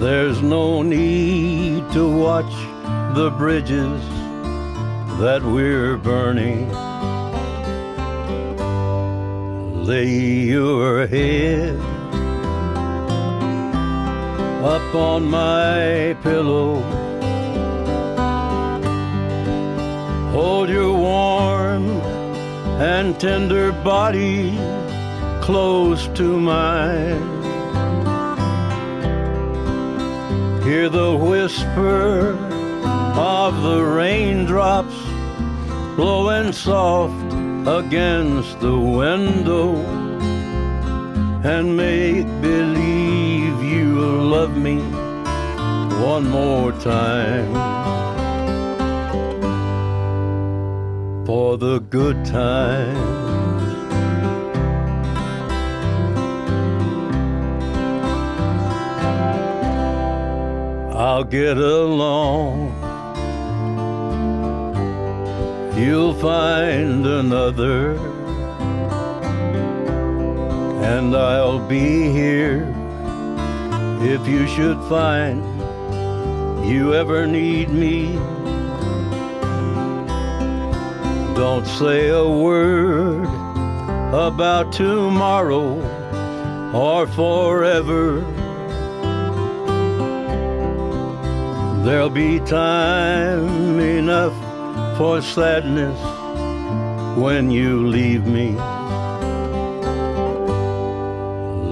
There's no need to watch the bridges that we're burning. Lay your head up on my pillow. Hold your warm and tender body close to mine. Hear the whisper of the raindrops blowing soft against the window and make believe you love me one more time for the good times. I'll get along. You'll find another, and I'll be here if you should find you ever need me. Don't say a word about tomorrow or forever There'll be time enough for sadness when you leave me.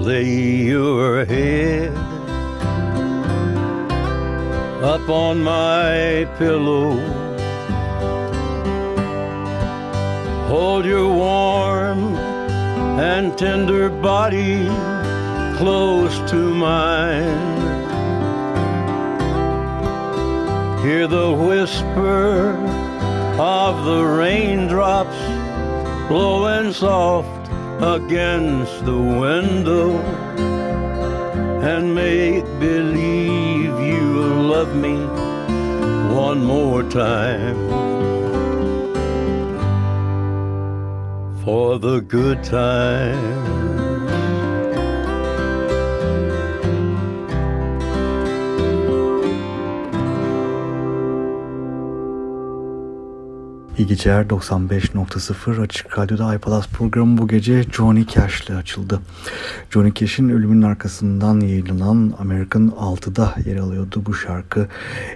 Lay your head up on my pillow. Hold your warm and tender body close to mine. Hear the whisper of the raindrops blowing soft against the window and make believe you love me one more time for the good times. İyi geceler 95.0 Açık Radyo'da iPalas programı bu gece Johnny Cash'le açıldı. Johnny Cash'in ölümünün arkasından yayınlanan American 6'da yer alıyordu bu şarkı.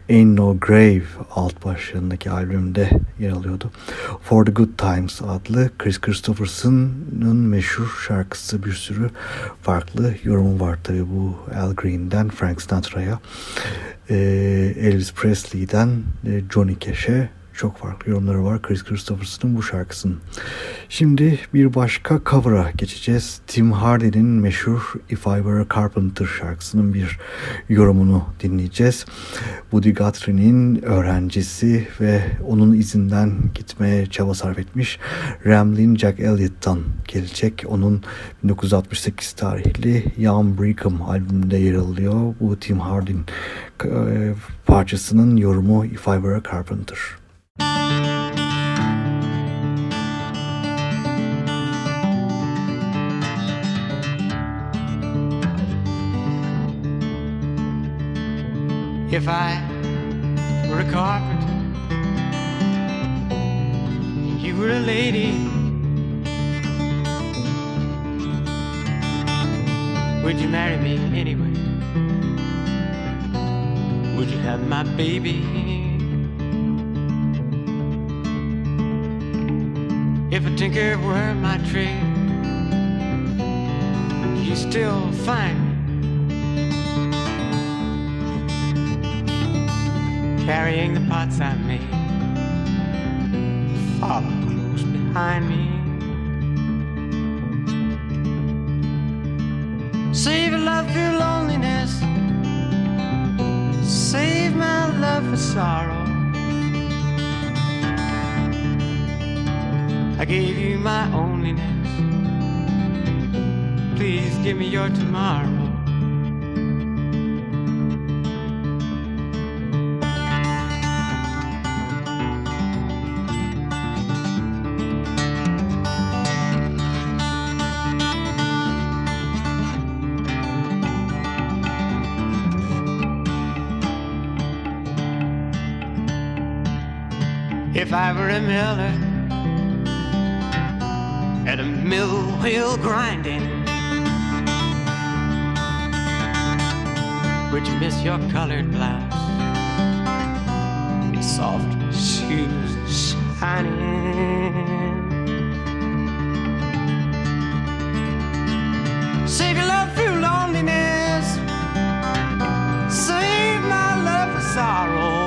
Ain't No Grave alt başlığındaki albümde yer alıyordu. For the Good Times adlı Chris Christopherson'ın meşhur şarkısı bir sürü farklı yorumu var tabi bu Al Green'den Frank Sinatra'ya. Elvis Presley'den Johnny Cash'e çok farklı yorumları var Chris Christopherson'ın bu şarkısının. Şimdi bir başka cover'a geçeceğiz. Tim Hardy'nin meşhur If I Were a Carpenter şarkısının bir yorumunu dinleyeceğiz. Woody Guthrie'nin öğrencisi ve onun izinden gitmeye çaba sarf etmiş Ramlin Jack Elliott'tan gelecek. Onun 1968 tarihli Young Brigham albümünde yer alıyor. Bu Tim Hardy'nin e, parçasının yorumu If I Were a Carpenter. If I were a carpenter, you were a lady, Would you marry me anyway? Would you have my baby? If a tinker were my trade, you still find me carrying the pots I made. Follow close behind me. Save your love through loneliness. Save my love for sorrow. I gave you my onlyness. Please give me your tomorrow. If I were a miller mill wheel grinding, would you miss your colored blouse? Your soft shoes shining. Save your love through loneliness. Save my love for sorrow.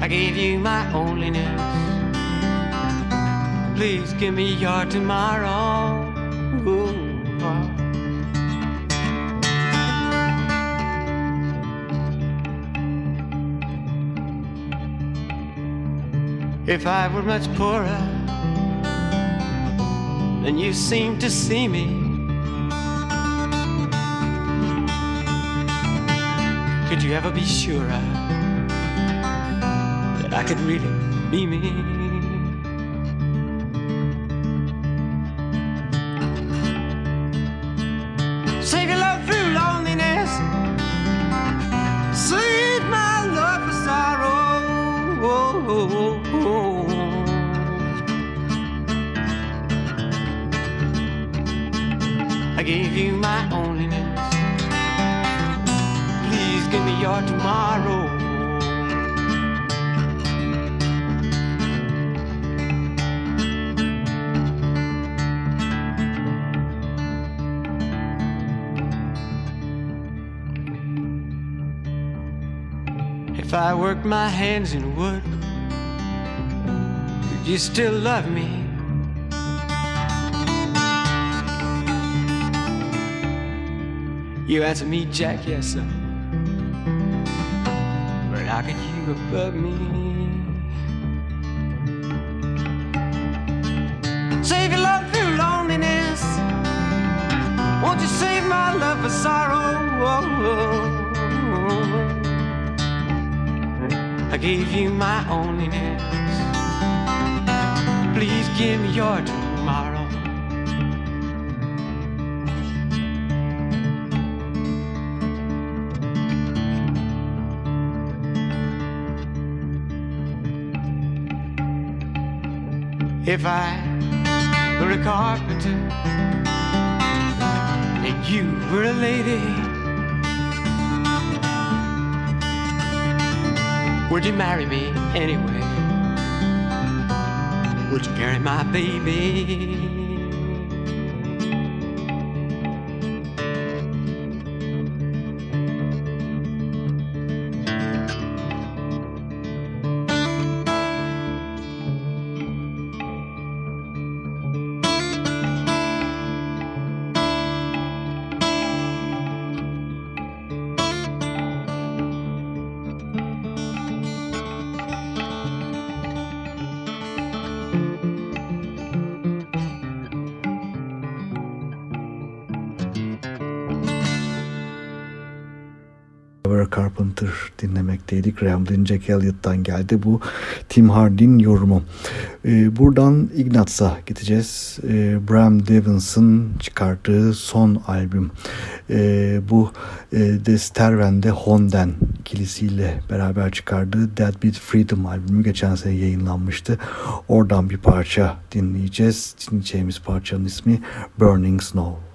I gave you my onlyness. Please give me your tomorrow. Ooh. If I were much poorer than you seem to see me, could you ever be sure that I could really be me? I gave you my onlyness. Please give me your tomorrow. If I worked my hands in wood, would you still love me? You answer me, Jack, yes, sir. But how could you above me? Save your love through loneliness. Won't you save my love for sorrow? I gave you my onlyness. Please give me your If I were a carpenter and you were a lady, would you marry me anyway? Would you carry my baby? Trevor Carpenter dinlemekteydik. Ramblin' Jack Elliott'tan geldi bu Tim Hardin yorumu. Ee, buradan Ignaz'a gideceğiz. Ee, Bram Davins'ın çıkardığı son albüm. Ee, bu e, de Honden ikilisiyle beraber çıkardığı Deadbeat Freedom albümü geçen sene yayınlanmıştı. Oradan bir parça dinleyeceğiz. Dinleyeceğimiz parçanın ismi Burning Snow.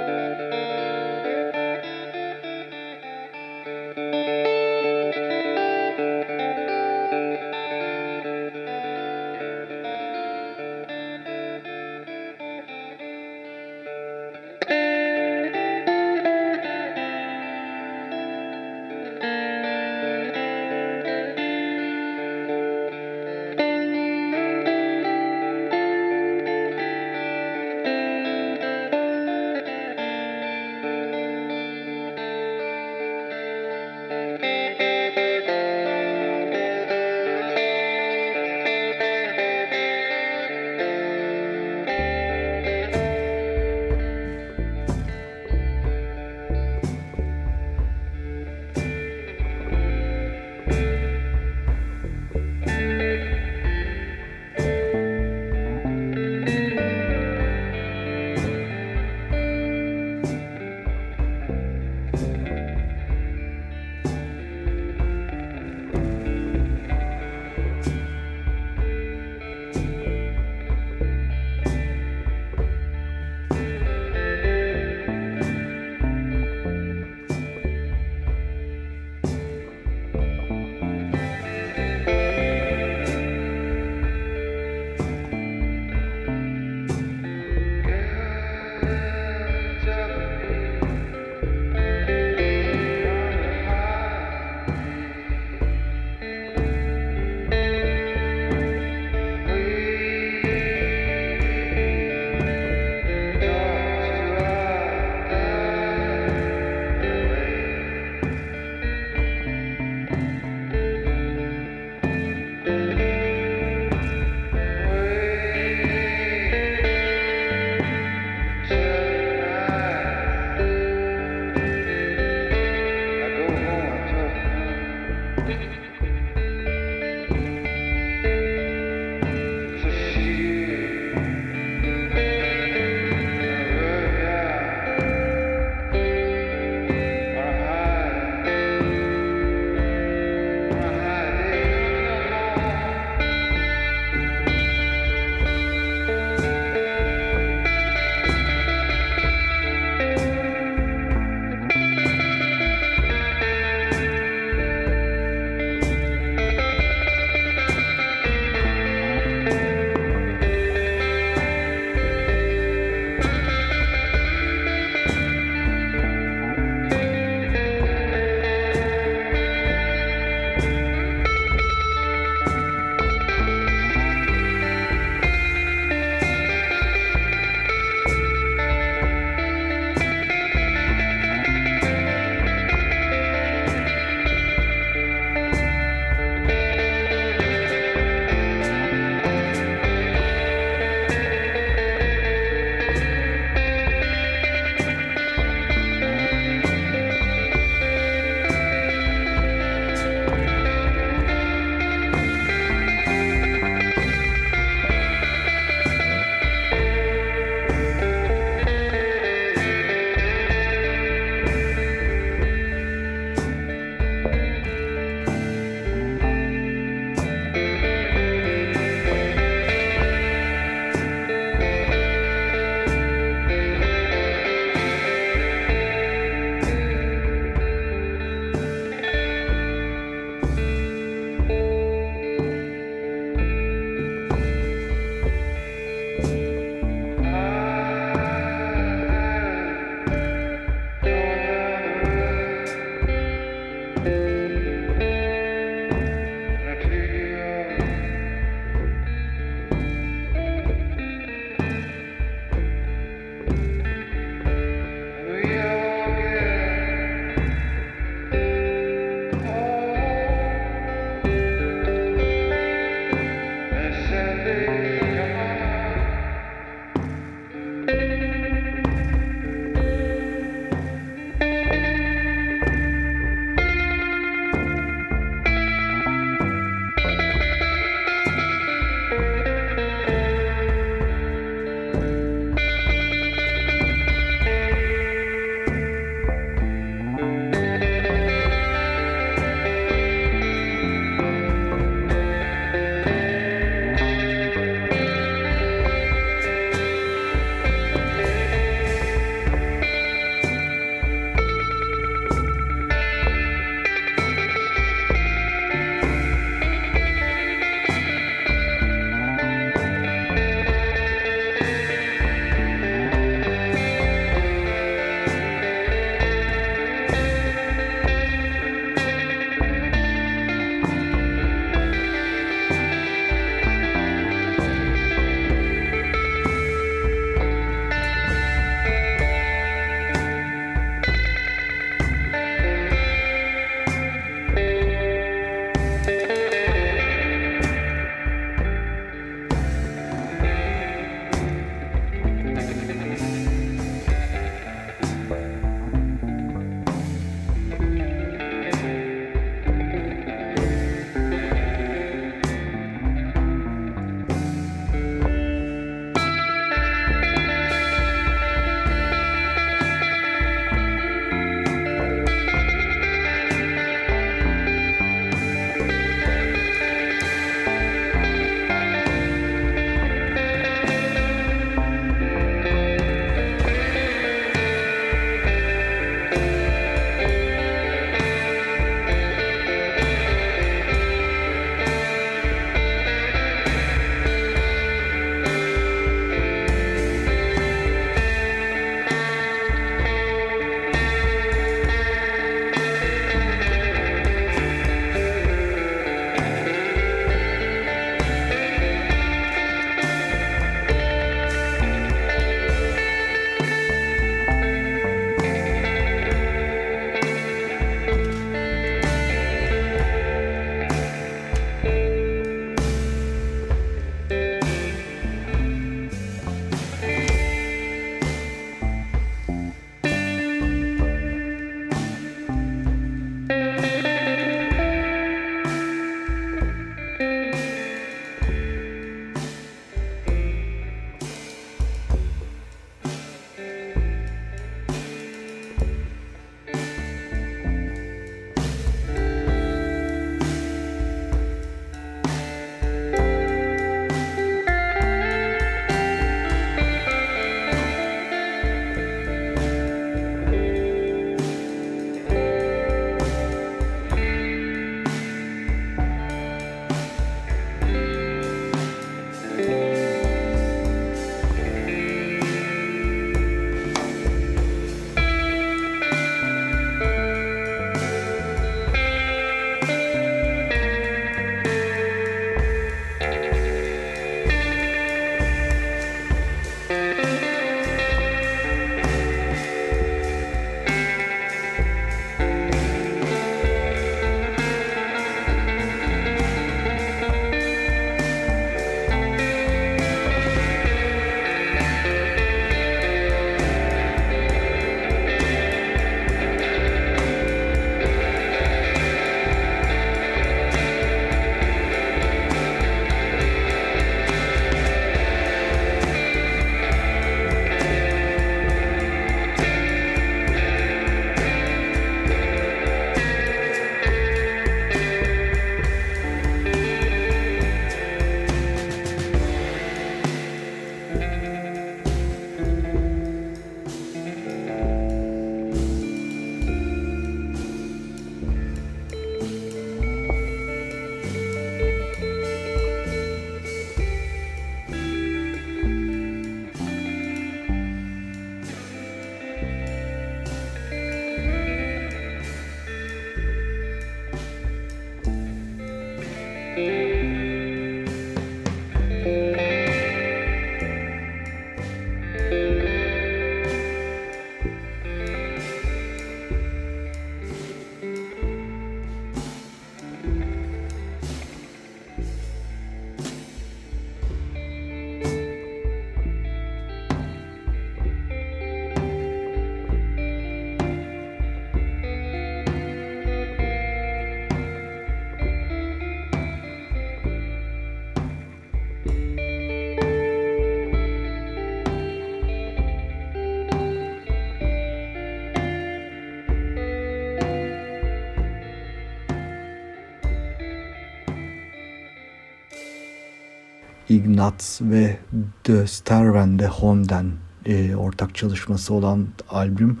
Ignatz ve The Starwende Honden e, ortak çalışması olan albüm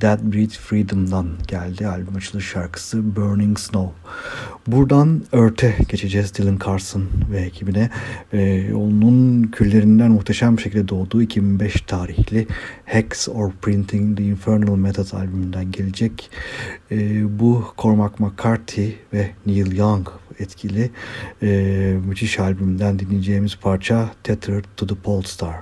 Dead Breed Freedom'dan geldi. Albüm açılış şarkısı Burning Snow. Buradan Earth'e geçeceğiz Dylan Carson ve ekibine. E, onun küllerinden muhteşem bir şekilde doğduğu 2005 tarihli Hex or Printing the Infernal Method albümünden gelecek. E, bu Cormac McCarthy ve Neil Young etkili e, müthiş albümden dinleyeceğimiz parça Tethered to the Polestar.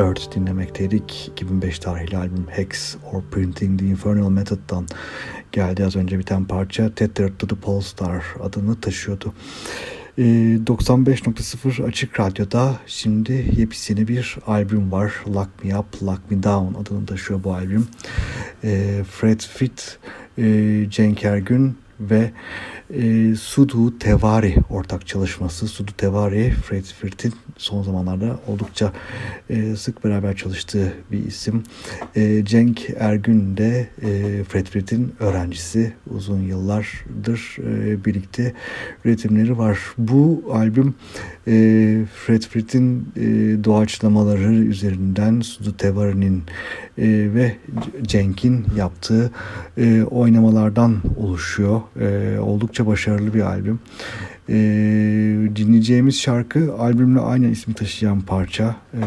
Earth dinlemekteydik. 2005 tarihli albüm Hex or Printing the Infernal Method'dan geldi az önce biten parça Tethered to the Polestar adını taşıyordu. 95.0 Açık Radyo'da şimdi yepyeni bir albüm var. Lock Me Up, Lock Me Down adını taşıyor bu albüm. Fred Fit, Cenk Ergün ve e, Sudu Tevari ortak çalışması. Sudu Tevari, Fred Firth'in son zamanlarda oldukça e, sık beraber çalıştığı bir isim. E, Cenk Ergün de e, Fred Firth'in öğrencisi. Uzun yıllardır e, birlikte üretimleri var. Bu albüm e, Fred Firth'in e, doğaçlamaları üzerinden Sudu Tevari'nin e, ve Cenk'in yaptığı e, oynamalardan oluşuyor. E, oldukça başarılı bir albüm. E, dinleyeceğimiz şarkı albümle aynı ismi taşıyan parça. E,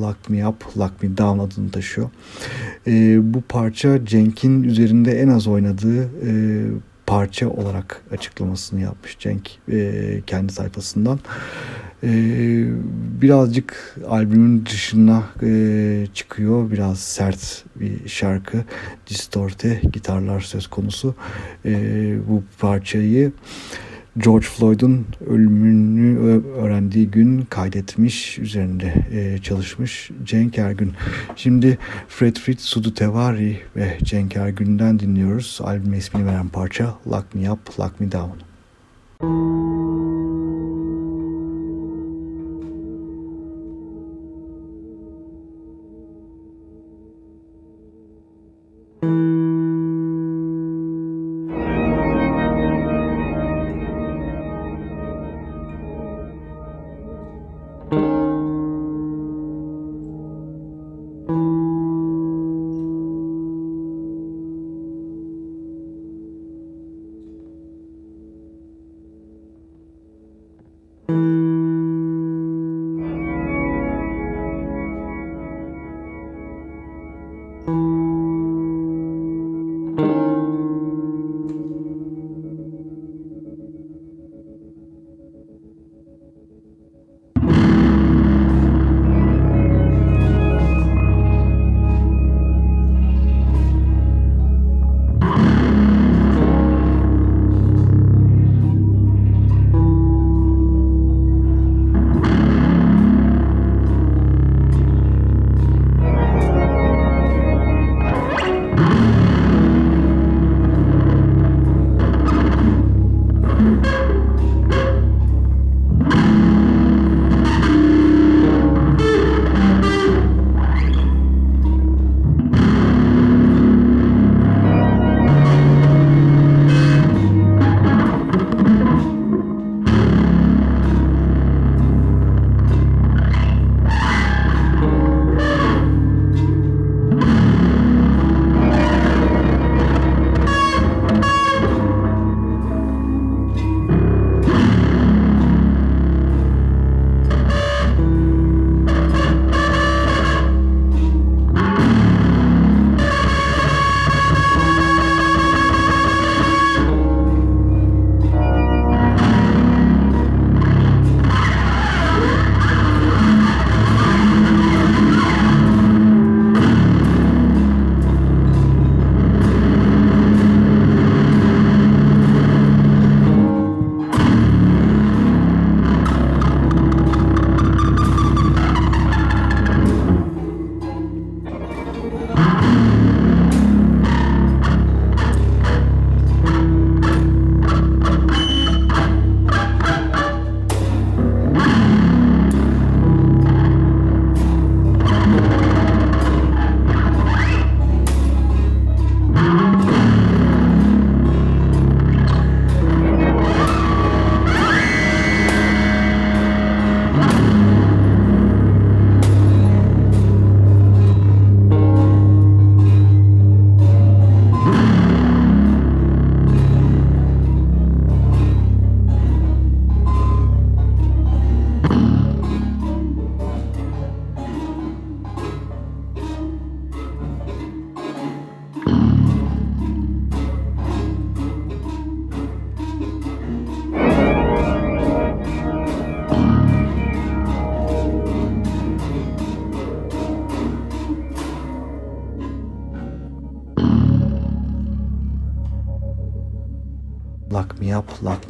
Lock Me Up, Lock Me Down adını taşıyor. E, bu parça Cenk'in üzerinde en az oynadığı e, parça olarak açıklamasını yapmış Cenk e, kendi sayfasından. Ee, birazcık albümün dışına e, çıkıyor. Biraz sert bir şarkı. Distorte gitarlar söz konusu. Ee, bu parçayı George Floyd'un ölümünü öğrendiği gün kaydetmiş, üzerinde e, çalışmış Cenk Ergün. Şimdi Fred Fritz, Sudu Tevari ve Cenk Ergün'den dinliyoruz. Albüme ismini veren parça Lock Me Up, Lock Me Down. Lock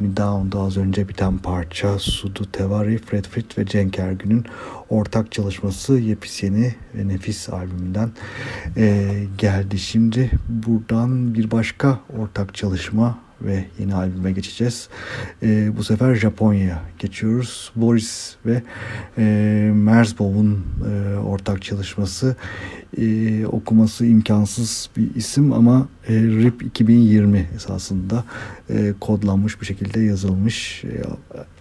Me Down'da az önce biten parça Sudu Tevari, Fred Frit ve Cenk Ergün'ün ortak çalışması Yepis Yeni ve Nefis albümünden e, geldi. Şimdi buradan bir başka ortak çalışma ve yeni albüme geçeceğiz. E, bu sefer Japonya'ya geçiyoruz. Boris ve e, Merzbow'un e, ortak çalışması e, okuması imkansız bir isim ama e, RIP 2020 esasında e, kodlanmış bir şekilde yazılmış e,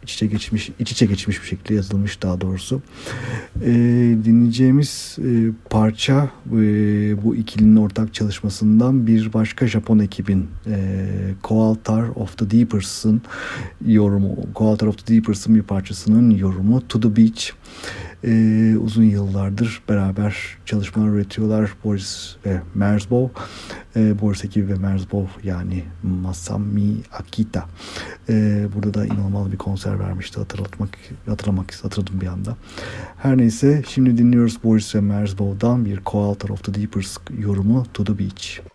iç içe geçmiş iç içe geçmiş bir şekilde yazılmış daha doğrusu. E, dinleyeceğimiz e, parça e, bu ikilinin ortak çalışmasından bir başka Japon ekibin e, Coaltar of the Deepers'ın yorumu Coaltar of the Deepers'ın bir parçasının yorumu To the Beach e, uzun yıllardır beraber çalışmalar üretiyorlar Boris ve Merzbow. E, Boris ekibi ve Merzbow yani Masami Akita. E, burada da inanılmaz bir konser vermişti hatırlatmak hatırlamak hatırladım bir anda. Her neyse şimdi dinliyoruz Boris ve Merzbow'dan bir Co-Alter of the Deepers yorumu To the Beach.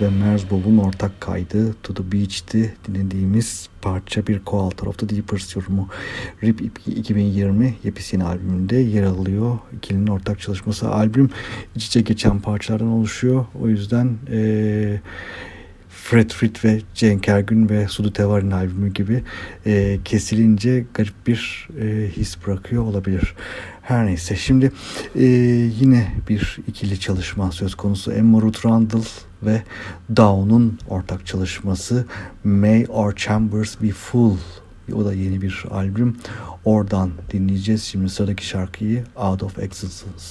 Ve Merzbow'un ortak kaydı To The Beach'ti dinlediğimiz parça bir Co-Author of the Deepers yorumu. RIP 2020 yepyeni albümünde yer alıyor. İkilinin ortak çalışması. Albüm iç içe geçen parçalardan oluşuyor. O yüzden eee Fred Frit ve Cenk Ergün ve Sudu Tevar'ın albümü gibi e, kesilince garip bir e, his bırakıyor olabilir. Her neyse şimdi e, yine bir ikili çalışma söz konusu. Emma Ruth Randall ve Down'un ortak çalışması May Our Chambers Be Full o da yeni bir albüm. Oradan dinleyeceğiz şimdi sıradaki şarkıyı Out of Existence.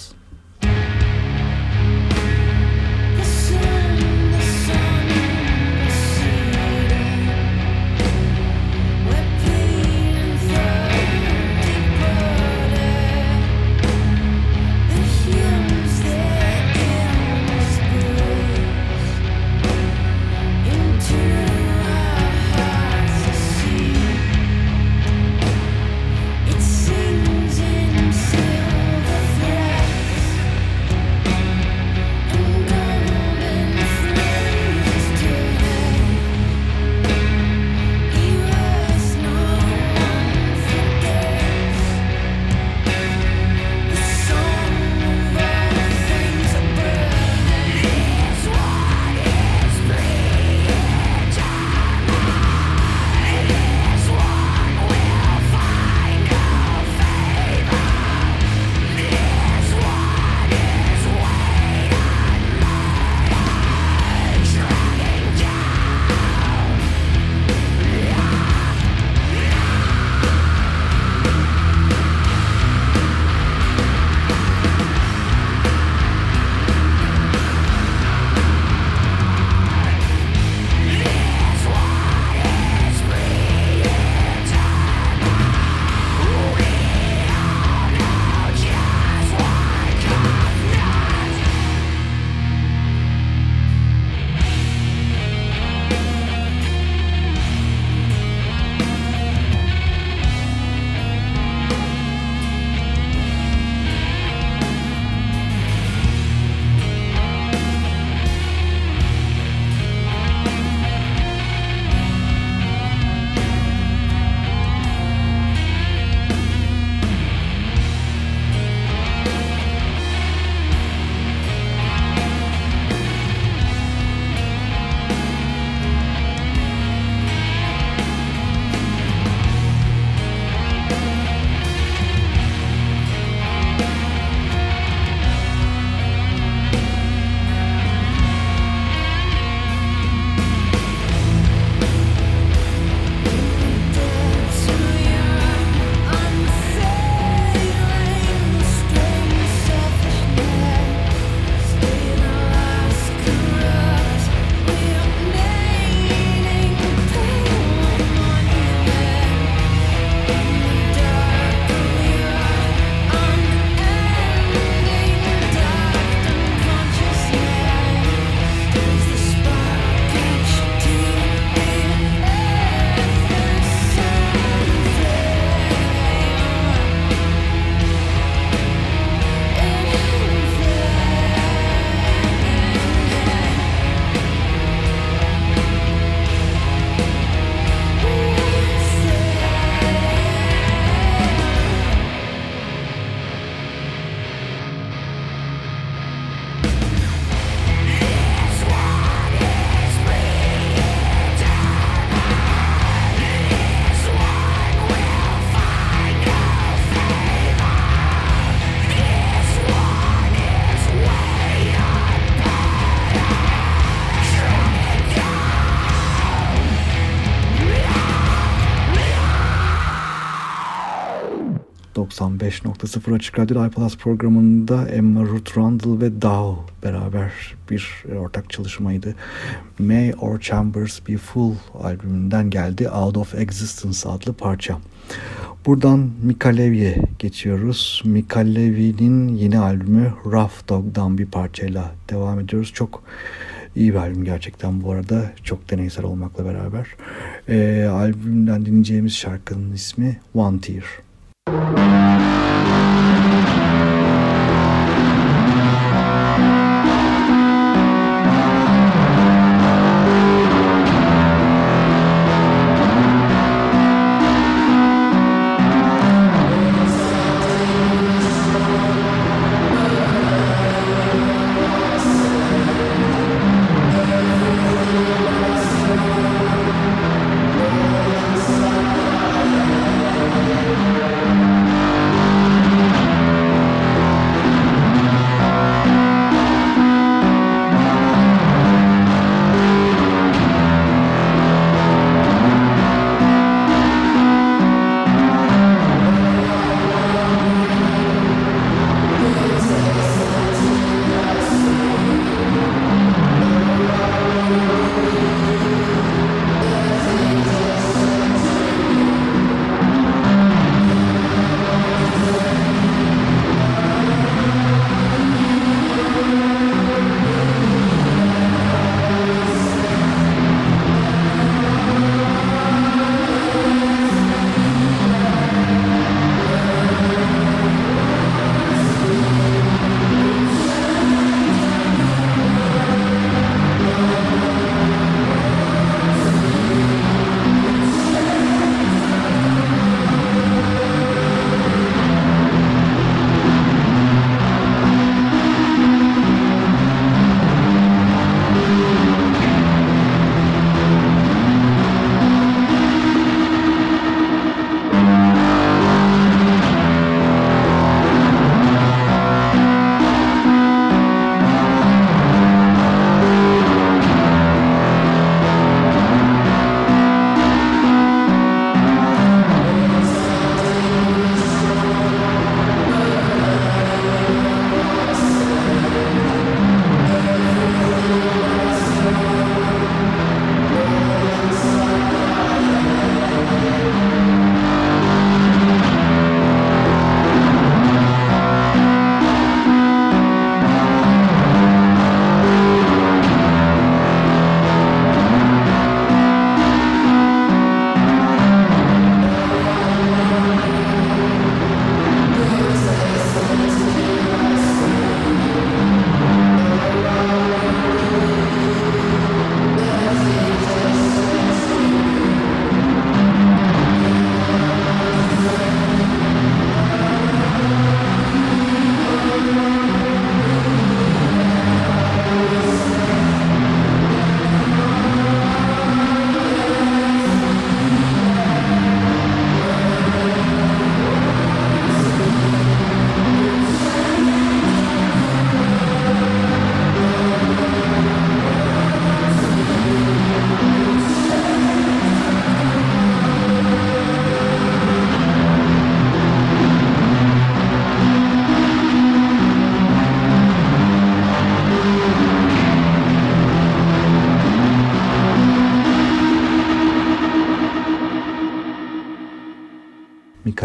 .0 Açık Radyo iPlus programında Emma Ruth Rundle ve Dow beraber bir ortak çalışmaydı. May Our Chambers Be Full albümünden geldi Out of Existence adlı parça. Buradan Mika Levy'e geçiyoruz. Mika Levy'nin yeni albümü Rough Dog'dan bir parçayla devam ediyoruz. Çok iyi bir albüm gerçekten bu arada. Çok deneysel olmakla beraber. E, albümden dinleyeceğimiz şarkının ismi One Tear. Mika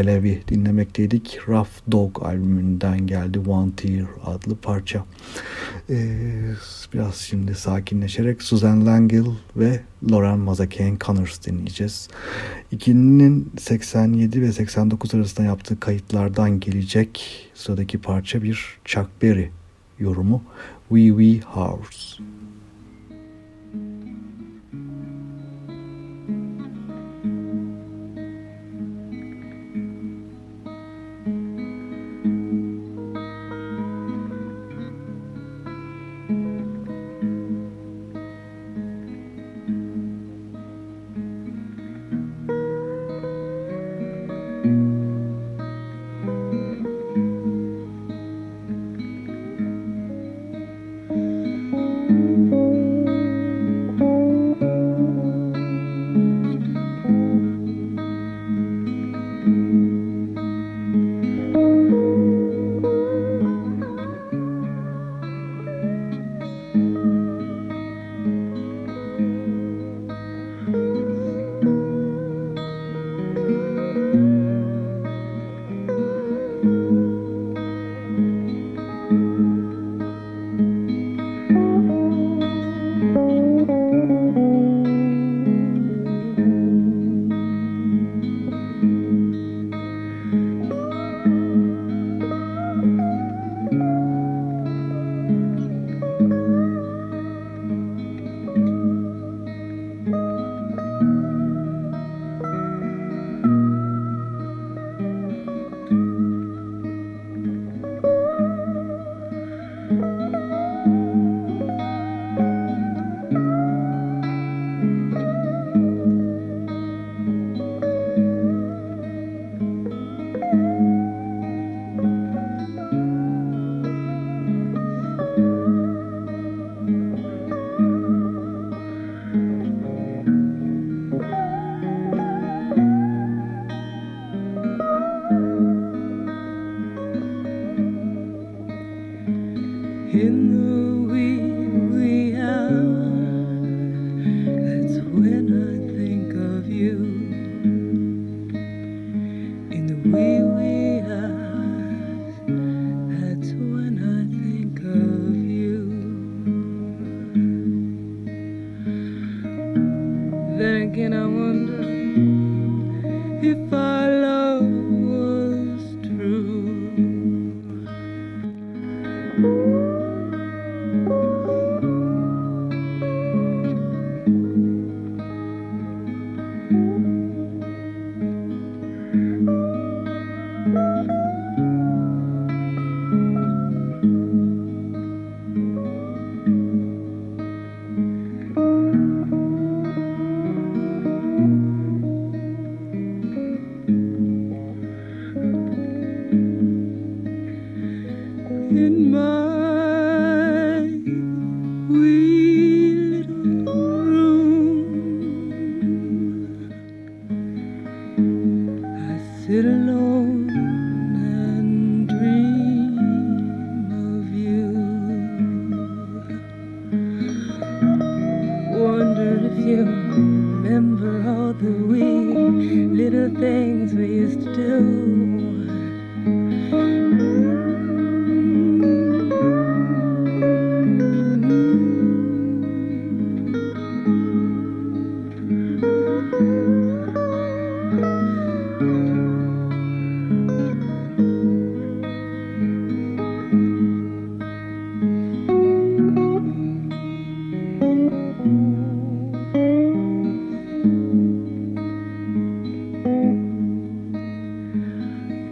Levy dinlemekteydik. Rough Dog albümünden geldi One Tear adlı parça. Ee, biraz şimdi sakinleşerek Susan Langell ve Lauren Mazakane Connors dinleyeceğiz. İkinin 87 ve 89 arasında yaptığı kayıtlardan gelecek sıradaki parça bir Chuck Berry yorumu Wee Wee House.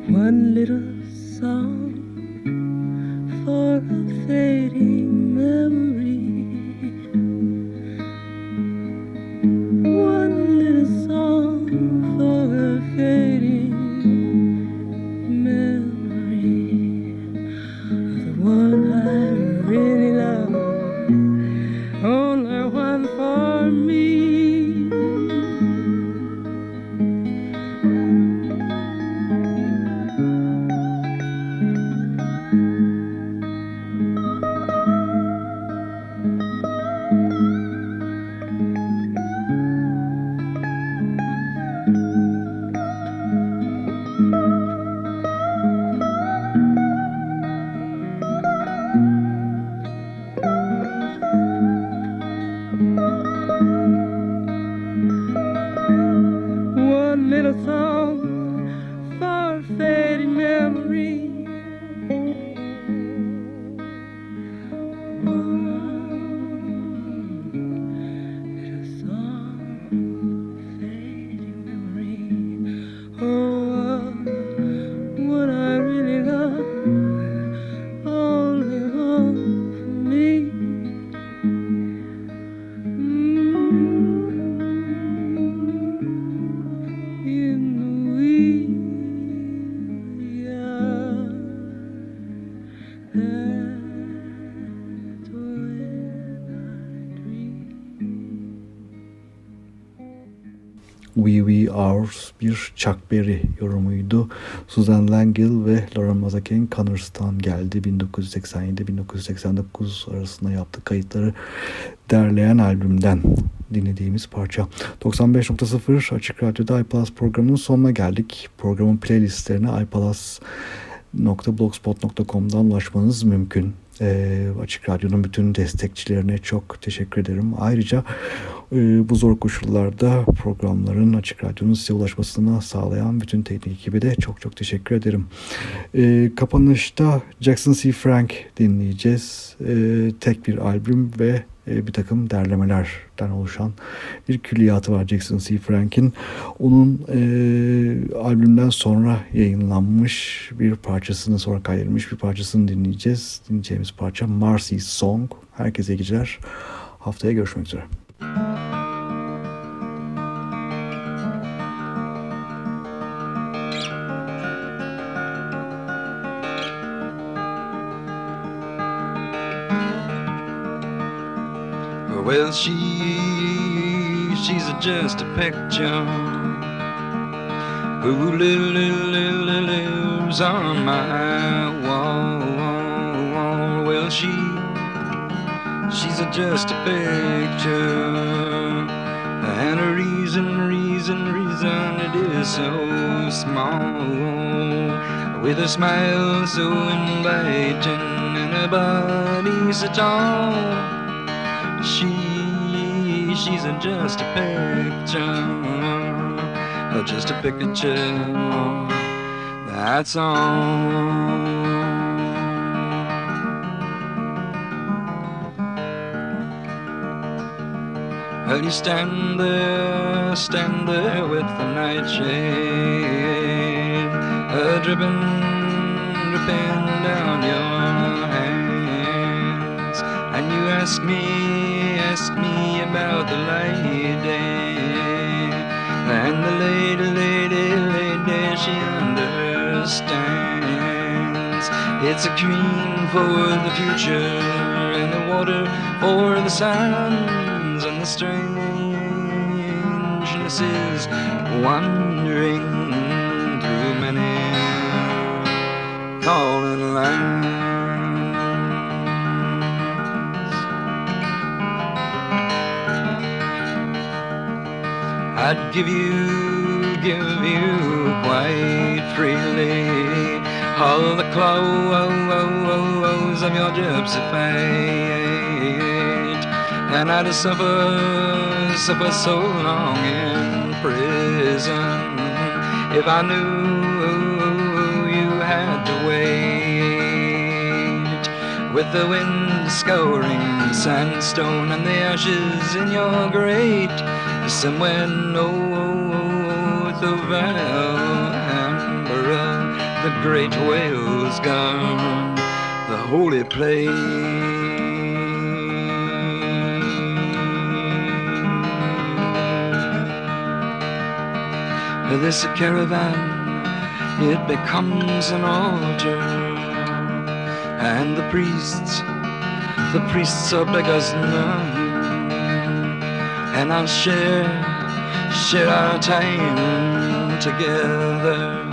one little song for a fading. Laura Mazzakin Connors'tan geldi. 1987-1989 arasında yaptığı kayıtları derleyen albümden dinlediğimiz parça. 95.0 Açık Radyo'da iPlus programının sonuna geldik. Programın playlistlerine iPlus.blogspot.com'dan ulaşmanız mümkün. E, Açık Radyo'nun bütün destekçilerine çok teşekkür ederim. Ayrıca e, bu zor koşullarda programların Açık Radyo'nun size ulaşmasını sağlayan bütün teknik ekibi de çok çok teşekkür ederim. E, kapanışta Jackson C. Frank dinleyeceğiz. E, tek bir albüm ve e, bir takım derlemelerden oluşan bir külliyatı var Jackson C. Frank'in. Onun e, albümden sonra yayınlanmış bir parçasını sonra kaydedilmiş bir parçasını dinleyeceğiz. Dinleyeceğimiz parça Marcy's Song. Herkese geceler. Haftaya görüşmek üzere. Well, she, she's just a picture who li- li- li- lives on my wall. She, she's just a picture, and a reason, reason, reason it is so small. With a smile so inviting and a body so tall. She, she's just a picture, just a picture. That's all. Well, you stand there, stand there with the nightshade, a dripping, dripping down your hands, and you ask me, ask me about the lady, and the lady, lady, lady, she understands. It's a cream for the future, and the water for the sands, and strangeness is wandering through many calling lands. I'd give you, give you quite freely all the clothes of your gypsy fate, and I'd suffer, suffer so long in prison if I knew you had to wait with the wind scouring sandstone and the ashes in your grate somewhere north of Alhambra, the great whale's gone, the holy place. This caravan, it becomes an altar, and the priests, the priests are beggars none and I'll share, share our time together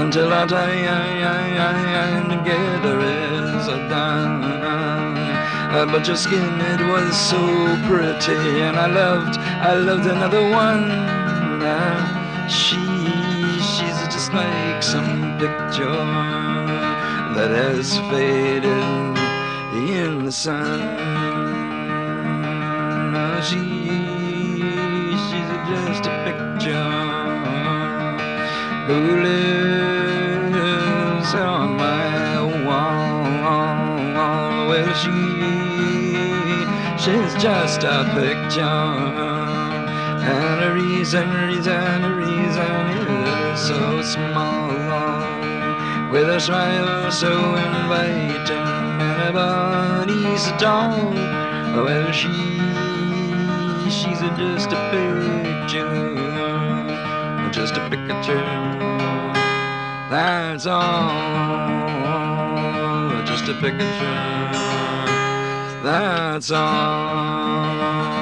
until our time together is done. Uh, but your skin, it was so pretty, and I loved, I loved another one. She, she's just like some picture that has faded in the sun. She just a picture who lives on my wall. Well, she, she's just a picture. And a reason, reason, reason so small. With a smile so inviting and a body so tall. Well, she, she's just a picture, just a picture. That's all, just a picture. That's all.